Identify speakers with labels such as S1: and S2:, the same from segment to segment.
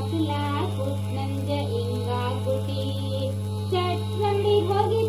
S1: ञ इङ्गा कुटी चि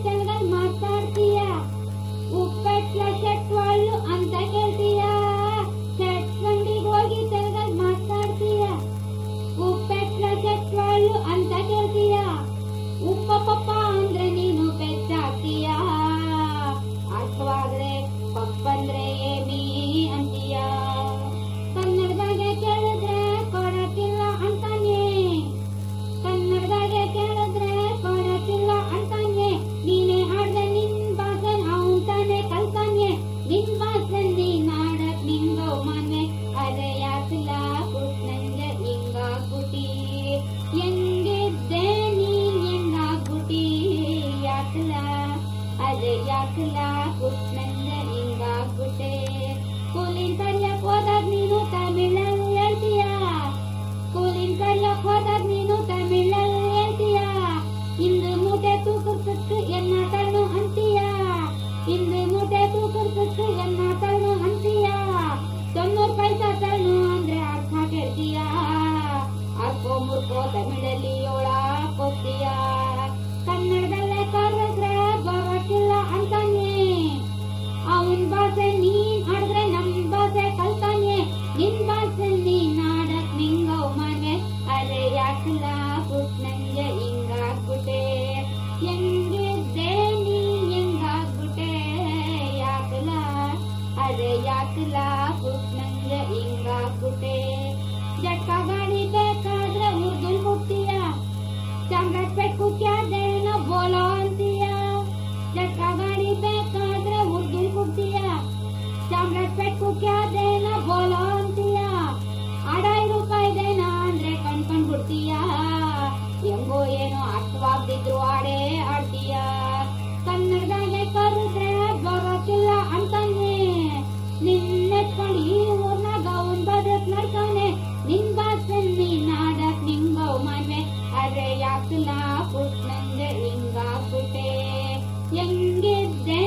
S1: ಮೂರ್ಕೋ ತೇನ ಮಾಳವಂತೀಯ 90 ಪೈಸಾ ತೇನ ಆಂದ್ರ ಅರ್ಧ ಕಟ್ಟೀಯಾ ಅಪ್ಪ ಮೂರ್ಕೋ ಬೆನ್ನಲಿಯೋಳಾ ಕೊತ್ತೀಯಾ ಕನ್ನಡದಲ್ಲೇ ಕರ್ರುರೆ ಬಬಟಿಲ್ಲ ಅಂತನಿ ಆನ್ ಬಾಸೆ ನೀರೆ ನಂಬಸೆ ಕಲ್ತಾಣಿ ನಿನ್ ಬಾಸಲ್ಲಿ ನಾಡ್ ಕ್ವಿಂಗೋ ಮಗೆ ಅರೆ ಯಾಕಲಾ ಪುಟ್ಟನೇ ಇಂಗೇ ಗಾಡಿ ಬೇಕಾದ್ರೆ ಉರ್ಗುನ್ ಬುಡ್ತಿಯ ಚಾಮ್ರೆಟ್ನಾ ಬೋಲೋಂತ ಗಾಡಿ ಬೇಕಾದ್ರೆ ಉರ್ಗುನ್ ಬುಡ್ತಿಯಾ ಅಂದ್ರೆ ಎಂಬೋ ಏನೋ ಅರ್ಥವಾಗದಿದ್ದು ಆಡೇ अरे या पुना पुत्नंदे इंगा